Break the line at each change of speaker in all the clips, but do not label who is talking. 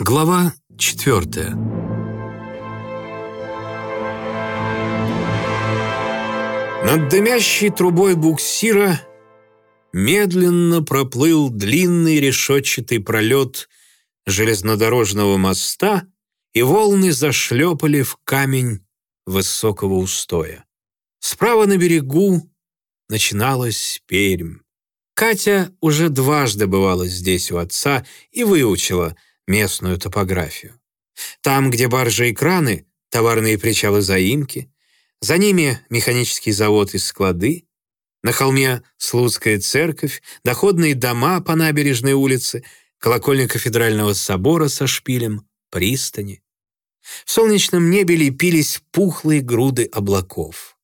Глава четвертая. Над дымящей трубой буксира медленно проплыл длинный решетчатый пролет железнодорожного моста, и волны зашлепали в камень высокого устоя. Справа на берегу начиналась Пермь. Катя уже дважды бывала здесь у отца и выучила – местную топографию. Там, где баржи и краны, товарные причалы заимки, за ними механический завод и склады, на холме Слуцкая церковь, доходные дома по набережной улице, колокольня кафедрального собора со шпилем, пристани. В солнечном небе лепились пухлые груды облаков.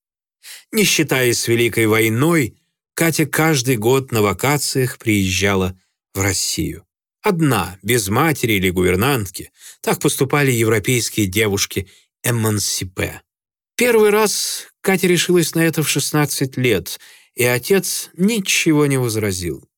Не считаясь Великой войной, Катя каждый год на вакациях приезжала в Россию. Одна, без матери или гувернантки. Так поступали европейские девушки эмансипе. Первый раз Катя решилась на это в 16 лет, и отец ничего не возразил.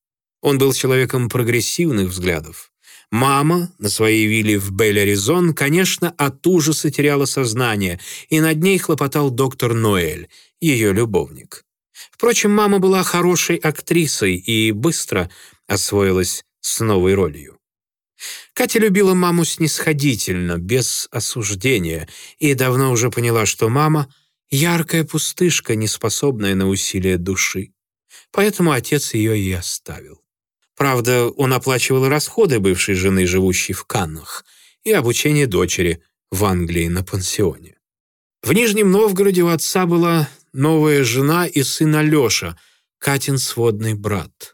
Он был человеком прогрессивных взглядов. Мама на своей вилле в Бель-Аризон, конечно, от ужаса теряла сознание, и над ней хлопотал доктор Ноэль, ее любовник. Впрочем, мама была хорошей актрисой и быстро освоилась с новой ролью. Катя любила маму снисходительно, без осуждения, и давно уже поняла, что мама — яркая пустышка, неспособная на усилия души. Поэтому отец ее и оставил. Правда, он оплачивал расходы бывшей жены, живущей в Каннах, и обучение дочери в Англии на пансионе. В Нижнем Новгороде у отца была новая жена и сын Алеша, Катин сводный брат.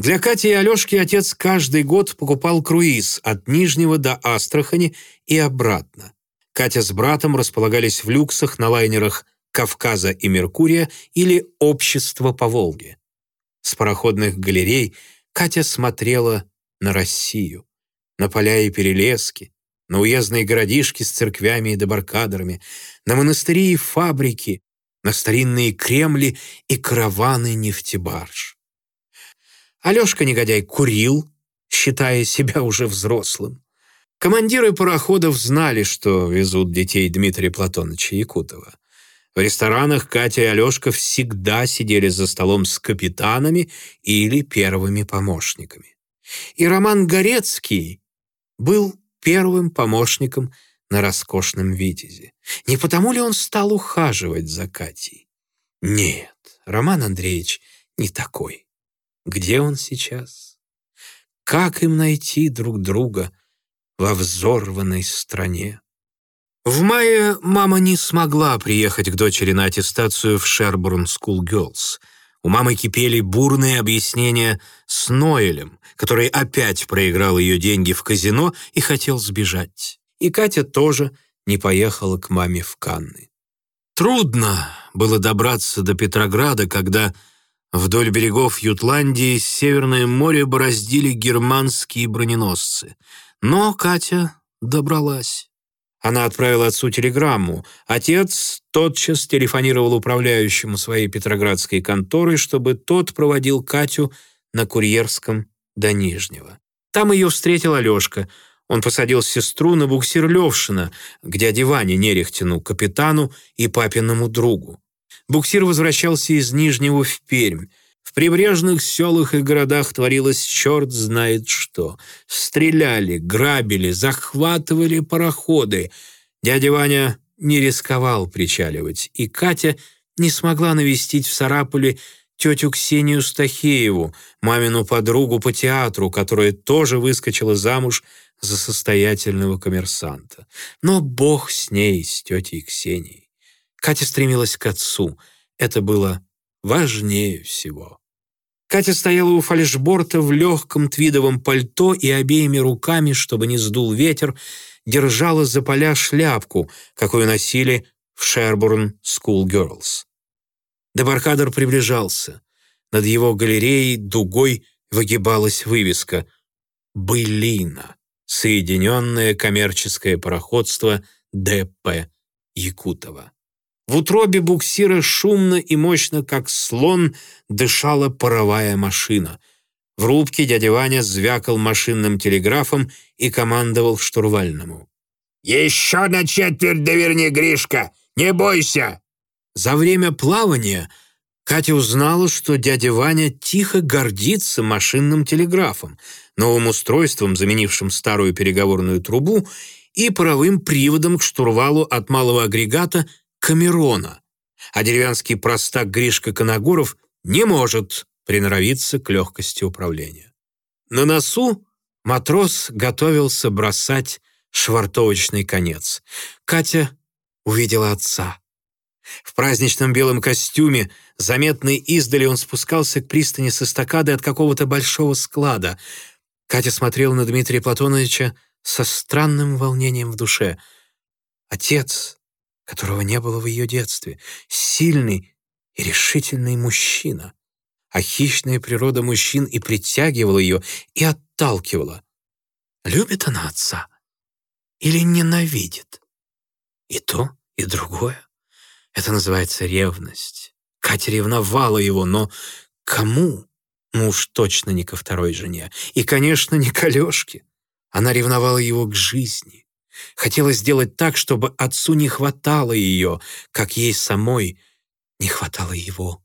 Для Кати и Алешки отец каждый год покупал круиз от Нижнего до Астрахани и обратно. Катя с братом располагались в люксах на лайнерах «Кавказа» и «Меркурия» или «Общество по Волге». С пароходных галерей Катя смотрела на Россию, на поля и перелески, на уездные городишки с церквями и дебаркадерами, на монастыри и фабрики, на старинные кремли и караваны нефтебарж. Алешка, негодяй, курил, считая себя уже взрослым. Командиры пароходов знали, что везут детей Дмитрия Платоновича Якутова. В ресторанах Катя и Алешка всегда сидели за столом с капитанами или первыми помощниками. И Роман Горецкий был первым помощником на роскошном «Витязе». Не потому ли он стал ухаживать за Катей? Нет, Роман Андреевич не такой. Где он сейчас? Как им найти друг друга во взорванной стране? В мае мама не смогла приехать к дочери на аттестацию в Шербурн School Girls. У мамы кипели бурные объяснения с Ноэлем, который опять проиграл ее деньги в казино и хотел сбежать. И Катя тоже не поехала к маме в Канны. Трудно было добраться до Петрограда, когда Вдоль берегов Ютландии Северное море бороздили германские броненосцы. Но Катя добралась. Она отправила отцу телеграмму. Отец тотчас телефонировал управляющему своей петроградской конторы, чтобы тот проводил Катю на курьерском до Нижнего. Там ее встретил Алешка. Он посадил сестру на буксир Левшина к дяде Ване капитану и папиному другу. Буксир возвращался из Нижнего в Пермь. В прибрежных селах и городах творилось черт знает что. Стреляли, грабили, захватывали пароходы. Дядя Ваня не рисковал причаливать, и Катя не смогла навестить в Сарапуле тетю Ксению Стахееву, мамину подругу по театру, которая тоже выскочила замуж за состоятельного коммерсанта. Но бог с ней, с тетей Ксенией. Катя стремилась к отцу. Это было важнее всего. Катя стояла у фальшборта в легком твидовом пальто и обеими руками, чтобы не сдул ветер, держала за поля шляпку, какую носили в Sherborne School Girls. Дебаркадер приближался. Над его галереей дугой выгибалась вывеска «Былина. Соединенное коммерческое пароходство Д.П. Якутова». В утробе буксира шумно и мощно, как слон, дышала паровая машина. В рубке дядя Ваня звякал машинным телеграфом и командовал штурвальному.
«Еще на четверть доверни, Гришка! Не бойся!»
За время плавания Катя узнала, что дядя Ваня тихо гордится машинным телеграфом, новым устройством, заменившим старую переговорную трубу, и паровым приводом к штурвалу от малого агрегата Камерона. А деревянский простак Гришка Коногоров не может приноровиться к легкости управления. На носу матрос готовился бросать швартовочный конец. Катя увидела отца. В праздничном белом костюме, заметный издали, он спускался к пристани с эстакады от какого-то большого склада. Катя смотрела на Дмитрия Платоновича со странным волнением в душе. Отец, которого не было в ее детстве, сильный и решительный мужчина. А хищная природа мужчин и притягивала ее, и отталкивала. Любит она отца или ненавидит? И то, и другое. Это называется ревность. Катя ревновала его, но кому? Ну уж точно не ко второй жене. И, конечно, не к Алёшке. Она ревновала его к жизни. Хотела сделать так, чтобы отцу не хватало ее, как ей самой не хватало его.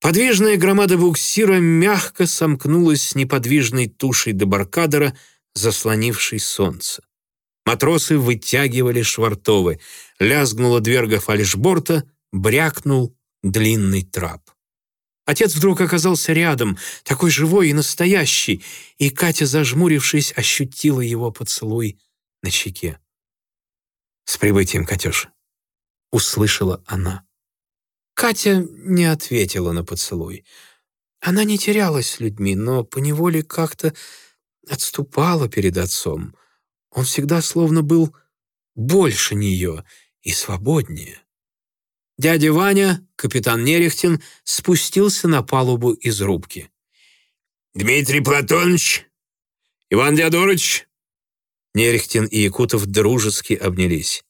Подвижная громада буксира мягко сомкнулась с неподвижной тушей дебаркадера, заслонившей солнце. Матросы вытягивали швартовы. Лязгнула дверга фальшборта, брякнул длинный трап. Отец вдруг оказался рядом, такой живой и настоящий, и Катя, зажмурившись, ощутила его поцелуй на щеке. «С прибытием, Катюш!» — услышала она. Катя не ответила на поцелуй. Она не терялась с людьми, но поневоле как-то отступала перед отцом — он всегда словно был больше нее и свободнее. Дядя Ваня, капитан Нерехтин, спустился на палубу из рубки.
«Дмитрий Платонович! Иван Диадорович!»
Нерехтин и Якутов дружески обнялись.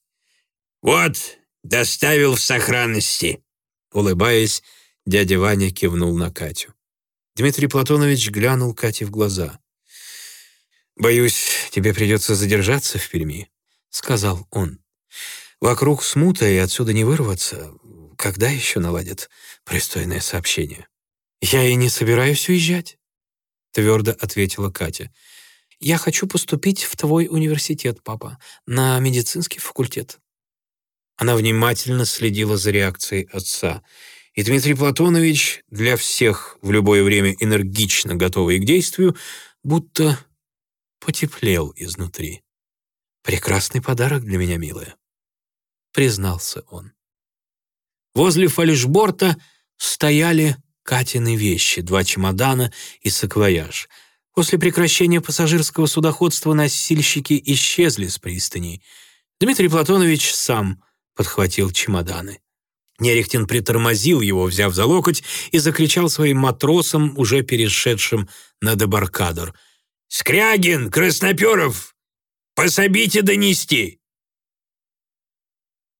«Вот, доставил в сохранности!»
Улыбаясь, дядя Ваня кивнул на Катю. Дмитрий Платонович глянул Кате в глаза. «Боюсь, тебе придется задержаться в Перми», — сказал он. «Вокруг смута, и отсюда не вырваться. Когда еще наладят пристойное сообщение?» «Я и не собираюсь уезжать», — твердо ответила Катя. «Я хочу поступить в твой университет, папа, на медицинский факультет». Она внимательно следила за реакцией отца, и Дмитрий Платонович, для всех в любое время энергично готовый к действию, будто потеплел изнутри. «Прекрасный подарок для меня, милая», — признался он. Возле фальшборта стояли Катины вещи, два чемодана и саквояж. После прекращения пассажирского судоходства носильщики исчезли с пристани. Дмитрий Платонович сам подхватил чемоданы. Нерехтин притормозил его, взяв за локоть, и закричал своим матросам, уже перешедшим на дебаркадер — «Скрягин, Красноперов, пособите донести!»